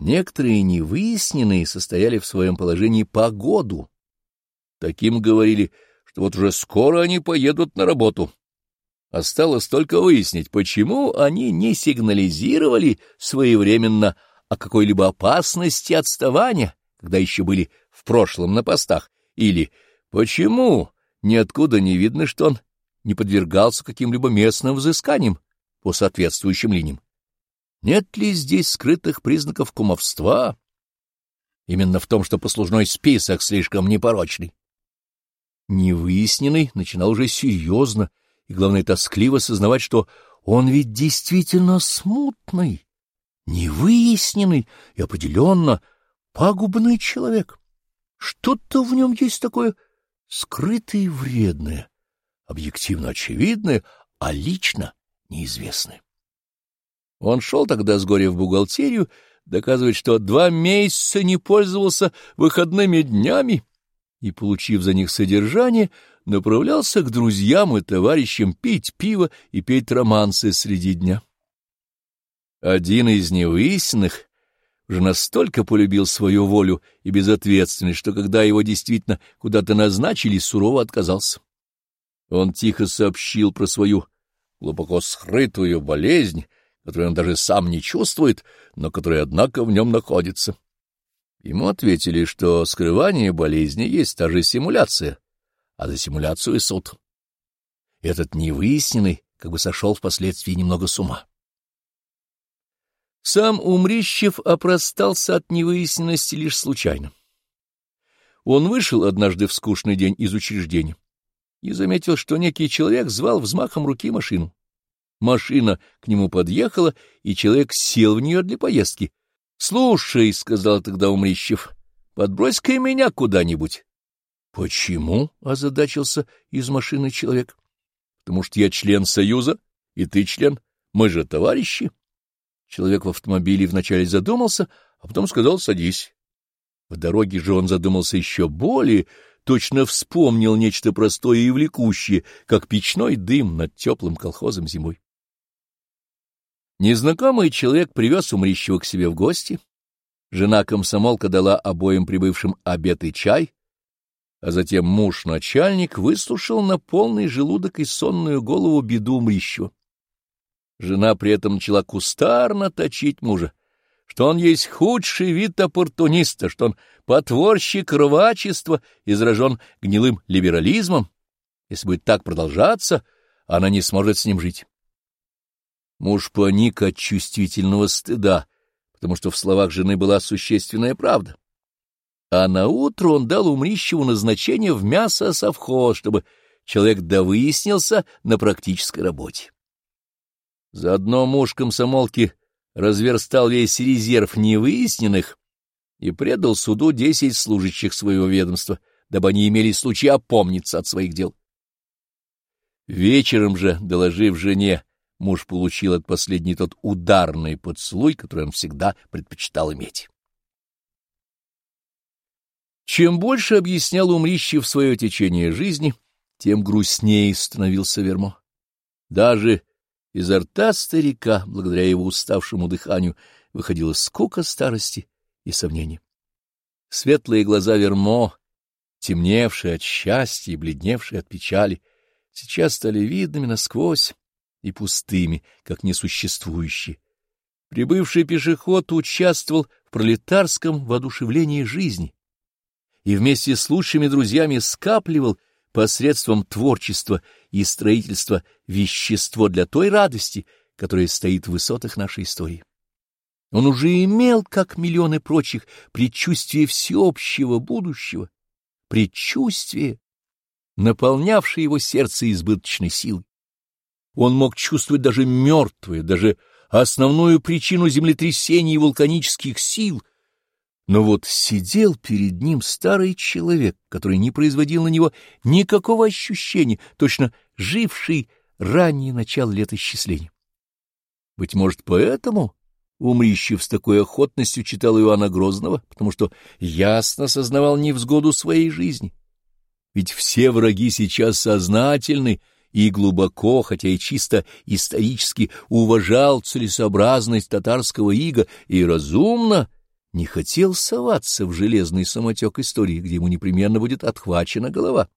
Некоторые невыясненные состояли в своем положении по году. Таким говорили, что вот уже скоро они поедут на работу. Осталось только выяснить, почему они не сигнализировали своевременно о какой-либо опасности отставания, когда еще были в прошлом на постах, или почему ниоткуда не видно, что он не подвергался каким-либо местным взысканиям по соответствующим линиям. Нет ли здесь скрытых признаков кумовства? Именно в том, что послужной список слишком непорочный. Невыясненный начинал уже серьезно и, главное, тоскливо сознавать, что он ведь действительно смутный, невыясненный и определенно пагубный человек. Что-то в нем есть такое скрытое и вредное, объективно очевидное, а лично неизвестное. Он шел тогда с горя в бухгалтерию, доказывать, что два месяца не пользовался выходными днями, и, получив за них содержание, направлялся к друзьям и товарищам пить пиво и петь романсы среди дня. Один из невыясненных уже настолько полюбил свою волю и безответственность, что когда его действительно куда-то назначили, сурово отказался. Он тихо сообщил про свою глубоко скрытую болезнь, которую он даже сам не чувствует, но которая, однако, в нем находится. Ему ответили, что скрывание болезни есть та же симуляция, а за симуляцию и суд. Этот невыясненный как бы сошел впоследствии немного с ума. Сам Умрищев опростался от невыясненности лишь случайно. Он вышел однажды в скучный день из учреждения и заметил, что некий человек звал взмахом руки машину. Машина к нему подъехала, и человек сел в нее для поездки. — Слушай, — сказал тогда Умрищев, — подбрось-ка меня куда-нибудь. — Почему? — озадачился из машины человек. — Потому что я член Союза, и ты член. Мы же товарищи. Человек в автомобиле вначале задумался, а потом сказал «садись». В дороге же он задумался еще более, точно вспомнил нечто простое и влекущее, как печной дым над теплым колхозом зимой. Незнакомый человек привез Умрищева к себе в гости. Жена-комсомолка дала обоим прибывшим обед и чай, а затем муж-начальник выслушал на полный желудок и сонную голову беду Умрищева. Жена при этом начала кустарно точить мужа, что он есть худший вид оппортуниста, что он потворщик рвачества и заражен гнилым либерализмом. Если будет так продолжаться, она не сможет с ним жить. Муж паник от чувствительного стыда, потому что в словах жены была существенная правда. А на утро он дал Умрищеву назначение в мясо-совхоз, чтобы человек довыяснился на практической работе. Заодно муж комсомолки разверстал весь резерв невыясненных и предал суду десять служащих своего ведомства, дабы они имели случай опомниться от своих дел. Вечером же, доложив жене, муж получил от последней тот ударный поцелуй, который он всегда предпочитал иметь. Чем больше объяснял Умрищев свое течение жизни, тем грустнее становился Вермо. Даже изо рта старика, благодаря его уставшему дыханию, выходила скука старости и сомнений. Светлые глаза Вермо, темневшие от счастья и бледневшие от печали, сейчас стали видными насквозь, и пустыми, как несуществующие. Прибывший пешеход участвовал в пролетарском воодушевлении жизни и вместе с лучшими друзьями скапливал посредством творчества и строительства вещество для той радости, которая стоит в высотах нашей истории. Он уже имел, как миллионы прочих, предчувствие всеобщего будущего, предчувствие, наполнявшее его сердце избыточной силой. Он мог чувствовать даже мертвые, даже основную причину землетрясений и вулканических сил. Но вот сидел перед ним старый человек, который не производил на него никакого ощущения, точно живший раннее начало летосчисления. Быть может, поэтому Умрищев с такой охотностью читал Иоанна Грозного, потому что ясно сознавал невзгоду своей жизни. Ведь все враги сейчас сознательны и глубоко, хотя и чисто исторически, уважал целесообразность татарского ига и разумно не хотел соваться в железный самотек истории, где ему непременно будет отхвачена голова.